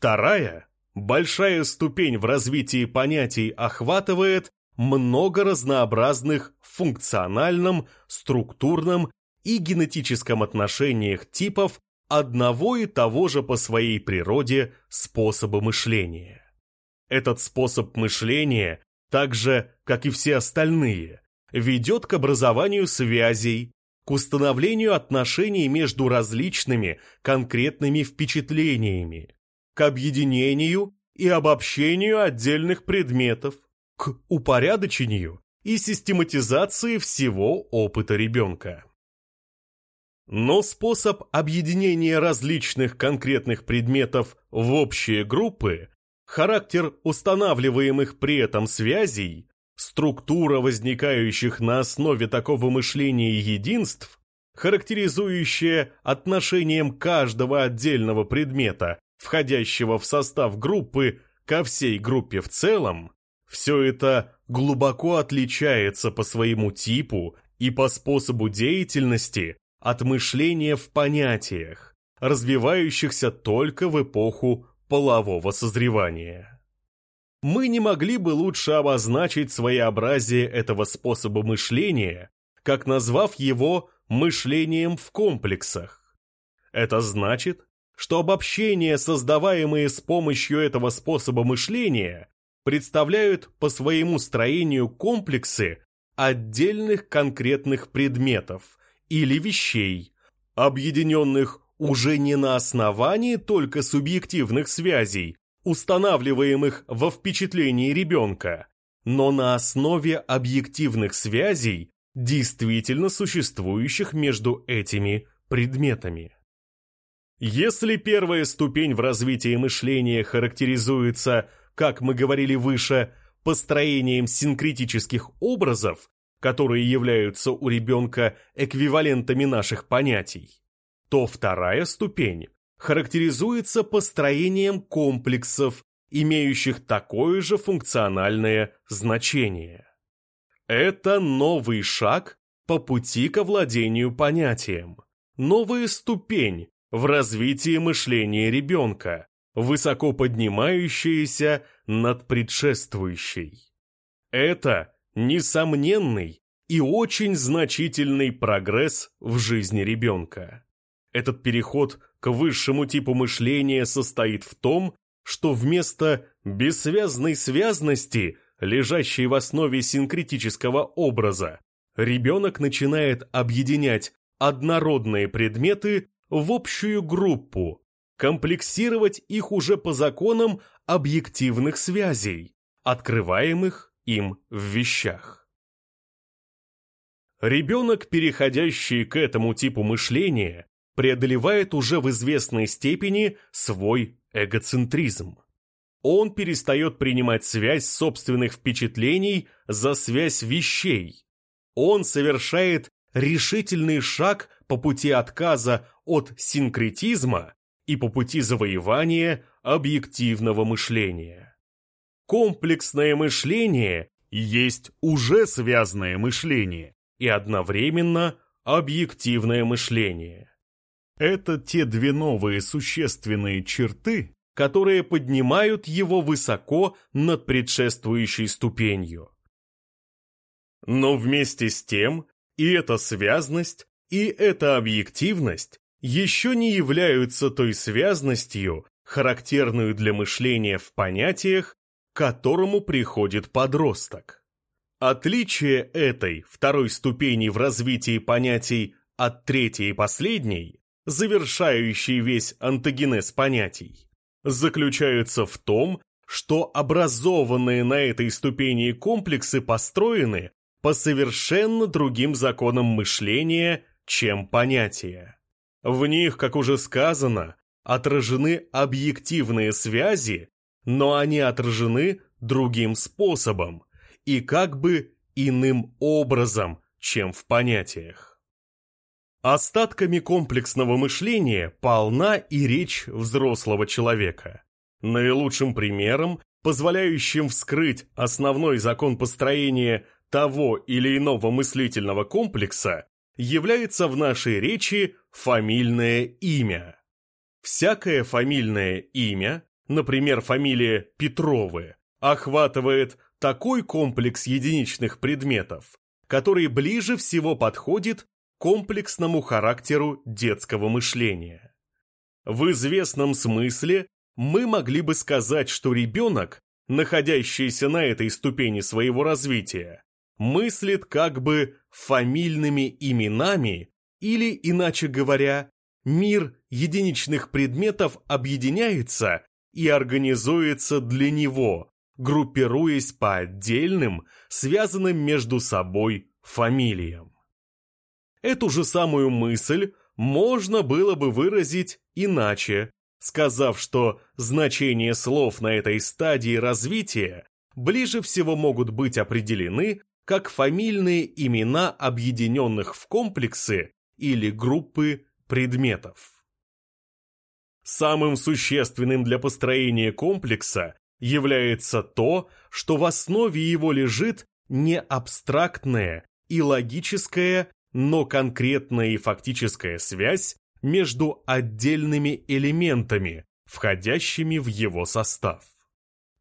Вторая, большая ступень в развитии понятий охватывает много разнообразных в функциональном, структурном и генетическом отношениях типов одного и того же по своей природе способа мышления. Этот способ мышления, так же, как и все остальные, ведет к образованию связей, к установлению отношений между различными конкретными впечатлениями, к объединению и обобщению отдельных предметов, к упорядочению и систематизации всего опыта ребенка. Но способ объединения различных конкретных предметов в общие группы, характер устанавливаемых при этом связей, структура возникающих на основе такого мышления единств, характеризующая отношением каждого отдельного предмета, входящего в состав группы, ко всей группе в целом, все это глубоко отличается по своему типу и по способу деятельности от мышления в понятиях, развивающихся только в эпоху полового созревания. Мы не могли бы лучше обозначить своеобразие этого способа мышления, как назвав его мышлением в комплексах. Это значит, что обобщения, создаваемые с помощью этого способа мышления, представляют по своему строению комплексы отдельных конкретных предметов или вещей, объединенных уже не на основании только субъективных связей, устанавливаемых во впечатлении ребенка, но на основе объективных связей, действительно существующих между этими предметами. Если первая ступень в развитии мышления характеризуется как мы говорили выше, построением синкретических образов, которые являются у ребенка эквивалентами наших понятий, то вторая ступень характеризуется построением комплексов, имеющих такое же функциональное значение. Это новый шаг по пути к овладению понятием, новая ступень в развитии мышления ребенка, высоко поднимающаяся над предшествующей. Это несомненный и очень значительный прогресс в жизни ребенка. Этот переход к высшему типу мышления состоит в том, что вместо бессвязной связности, лежащей в основе синкретического образа, ребенок начинает объединять однородные предметы в общую группу, комплексировать их уже по законам объективных связей, открываемых им в вещах. Ребенок, переходящий к этому типу мышления, преодолевает уже в известной степени свой эгоцентризм. Он перестает принимать связь собственных впечатлений за связь вещей. Он совершает решительный шаг по пути отказа от синкретизма и по пути завоевания объективного мышления. Комплексное мышление есть уже связанное мышление и одновременно объективное мышление. Это те две новые существенные черты, которые поднимают его высоко над предшествующей ступенью. Но вместе с тем и эта связность, и эта объективность еще не являются той связностью, характерную для мышления в понятиях, к которому приходит подросток. Отличие этой, второй ступени в развитии понятий от третьей и последней, завершающей весь антогенез понятий, заключается в том, что образованные на этой ступени комплексы построены по совершенно другим законам мышления, чем понятия. В них, как уже сказано, отражены объективные связи, но они отражены другим способом и как бы иным образом, чем в понятиях. Остатками комплексного мышления полна и речь взрослого человека. Наилучшим примером, позволяющим вскрыть основной закон построения того или иного мыслительного комплекса, является в нашей речи фамильное имя. Всякое фамильное имя например, фамилия Петровы, охватывает такой комплекс единичных предметов, который ближе всего подходит комплексному характеру детского мышления. В известном смысле мы могли бы сказать, что ребенок, находящийся на этой ступени своего развития, мыслит как бы фамильными именами или, иначе говоря, мир единичных предметов объединяется и организуется для него, группируясь по отдельным, связанным между собой фамилиям. Эту же самую мысль можно было бы выразить иначе, сказав, что значения слов на этой стадии развития ближе всего могут быть определены как фамильные имена объединенных в комплексы или группы предметов. Самым существенным для построения комплекса является то, что в основе его лежит не абстрактная и логическая, но конкретная и фактическая связь между отдельными элементами, входящими в его состав.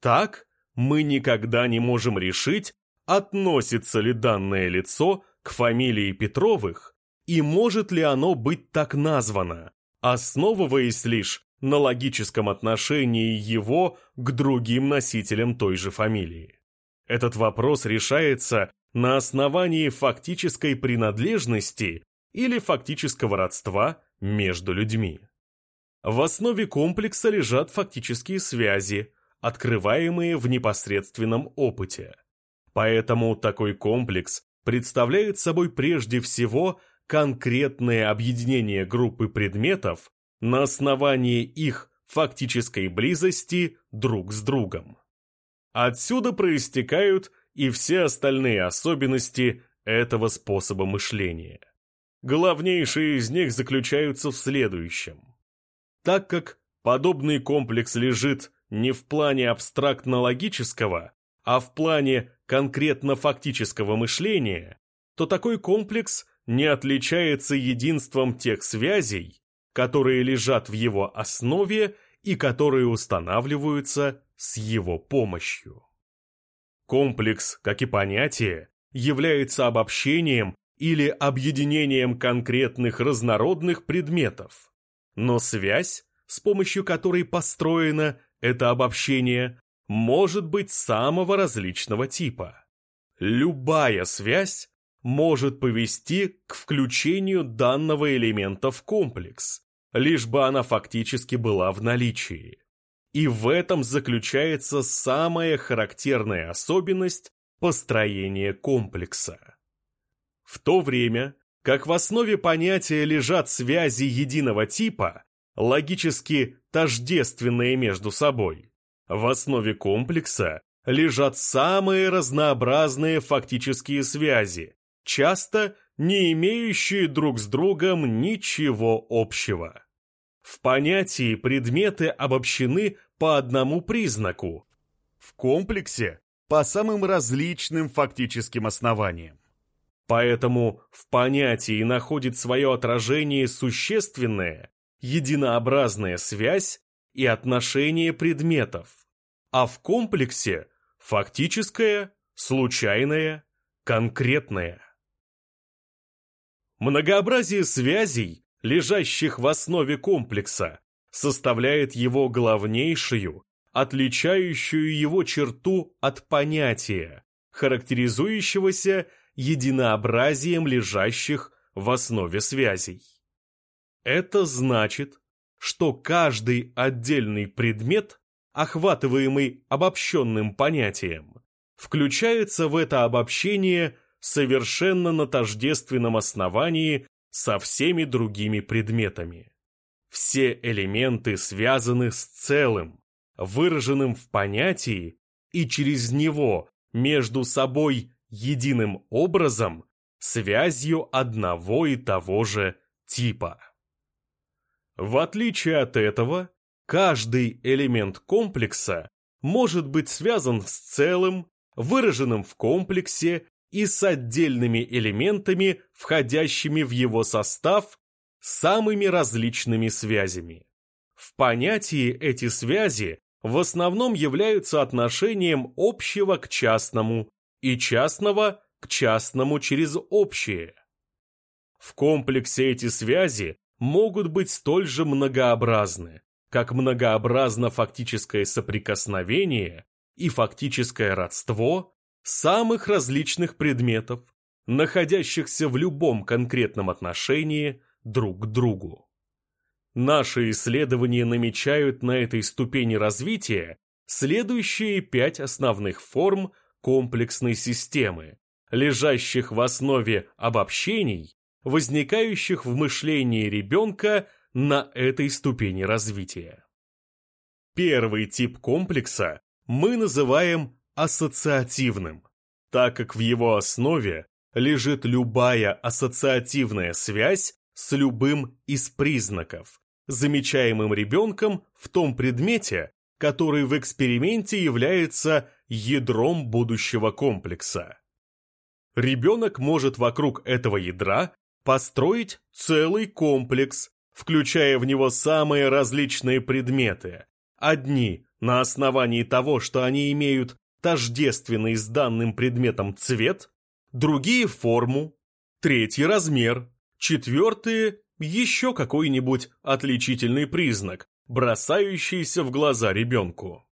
Так, мы никогда не можем решить, относится ли данное лицо к фамилии Петровых и может ли оно быть так названо, основываясь лишь на логическом отношении его к другим носителям той же фамилии. Этот вопрос решается на основании фактической принадлежности или фактического родства между людьми. В основе комплекса лежат фактические связи, открываемые в непосредственном опыте. Поэтому такой комплекс представляет собой прежде всего конкретное объединение группы предметов на основании их фактической близости друг с другом. Отсюда проистекают и все остальные особенности этого способа мышления. Главнейшие из них заключаются в следующем. Так как подобный комплекс лежит не в плане абстрактно-логического, а в плане конкретно-фактического мышления, то такой комплекс не отличается единством тех связей, которые лежат в его основе и которые устанавливаются с его помощью. Комплекс, как и понятие, является обобщением или объединением конкретных разнородных предметов, но связь, с помощью которой построено это обобщение, может быть самого различного типа. Любая связь может повести к включению данного элемента в комплекс, лишь бы она фактически была в наличии. И в этом заключается самая характерная особенность построения комплекса. В то время, как в основе понятия лежат связи единого типа, логически тождественные между собой, в основе комплекса лежат самые разнообразные фактические связи, часто не имеющие друг с другом ничего общего. В понятии предметы обобщены по одному признаку, в комплексе по самым различным фактическим основаниям. Поэтому в понятии находит свое отражение существенная, единообразная связь и отношение предметов, а в комплексе фактическое, случайное, конкретное. Многообразие связей, лежащих в основе комплекса, составляет его главнейшую, отличающую его черту от понятия, характеризующегося единообразием лежащих в основе связей. Это значит, что каждый отдельный предмет, охватываемый обобщенным понятием, включается в это обобщение совершенно на тождественном основании со всеми другими предметами. Все элементы связаны с целым, выраженным в понятии, и через него между собой единым образом, связью одного и того же типа. В отличие от этого, каждый элемент комплекса может быть связан с целым, выраженным в комплексе и с отдельными элементами, входящими в его состав самыми различными связями. В понятии эти связи в основном являются отношением общего к частному и частного к частному через общее. В комплексе эти связи могут быть столь же многообразны, как многообразно фактическое соприкосновение и фактическое родство самых различных предметов, находящихся в любом конкретном отношении друг к другу. Наши исследования намечают на этой ступени развития следующие пять основных форм комплексной системы, лежащих в основе обобщений, возникающих в мышлении ребенка на этой ступени развития. Первый тип комплекса мы называем ассоциативным, так как в его основе лежит любая ассоциативная связь с любым из признаков, замечаемым ребенком в том предмете, который в эксперименте является ядром будущего комплекса. Ребенок может вокруг этого ядра построить целый комплекс, включая в него самые различные предметы. Одни на основании того, что они имеют тождественный с данным предметом цвет, другие – форму, третий – размер, четвертые – еще какой-нибудь отличительный признак, бросающийся в глаза ребенку.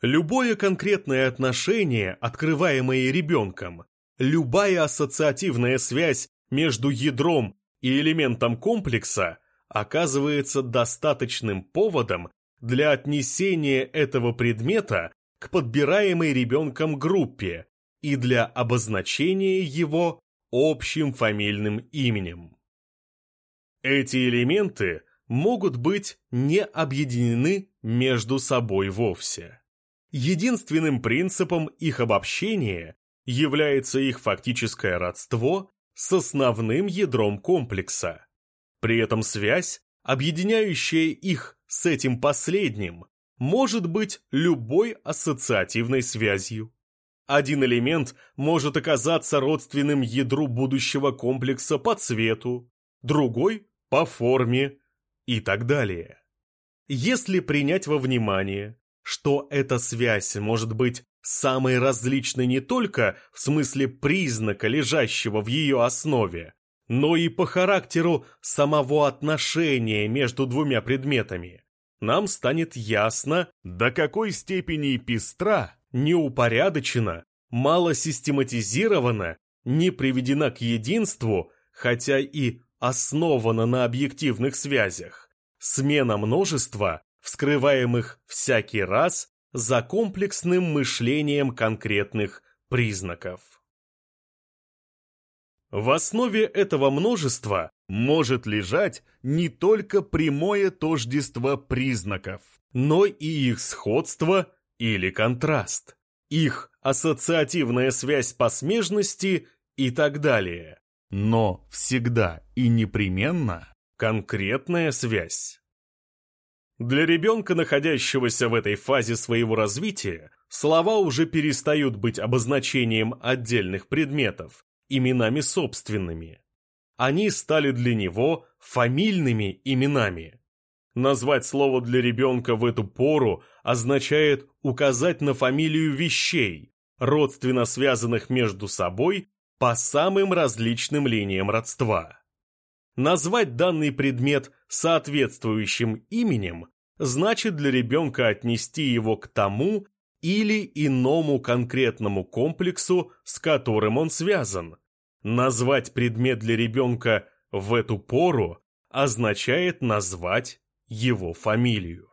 Любое конкретное отношение, открываемое ребенком, любая ассоциативная связь между ядром и элементом комплекса оказывается достаточным поводом для отнесения этого предмета к подбираемой ребенком группе и для обозначения его общим фамильным именем. Эти элементы могут быть не объединены между собой вовсе. Единственным принципом их обобщения является их фактическое родство с основным ядром комплекса. При этом связь, объединяющая их с этим последним, может быть любой ассоциативной связью. Один элемент может оказаться родственным ядру будущего комплекса по цвету, другой – по форме и так далее. Если принять во внимание, что эта связь может быть самой различной не только в смысле признака, лежащего в ее основе, но и по характеру самого отношения между двумя предметами, нам станет ясно, до какой степени пестра, неупорядочена, мало систематизирована, не приведена к единству, хотя и основана на объективных связях, смена множества, вскрываемых всякий раз за комплексным мышлением конкретных признаков. В основе этого множества может лежать не только прямое тождество признаков, но и их сходство или контраст, их ассоциативная связь по смежности и так далее. Но всегда и непременно конкретная связь. Для ребенка, находящегося в этой фазе своего развития, слова уже перестают быть обозначением отдельных предметов, именами собственными. Они стали для него фамильными именами. Назвать слово для ребенка в эту пору означает указать на фамилию вещей, родственно связанных между собой по самым различным линиям родства. Назвать данный предмет соответствующим именем значит для ребенка отнести его к тому или иному конкретному комплексу, с которым он связан. Назвать предмет для ребенка в эту пору означает назвать его фамилию.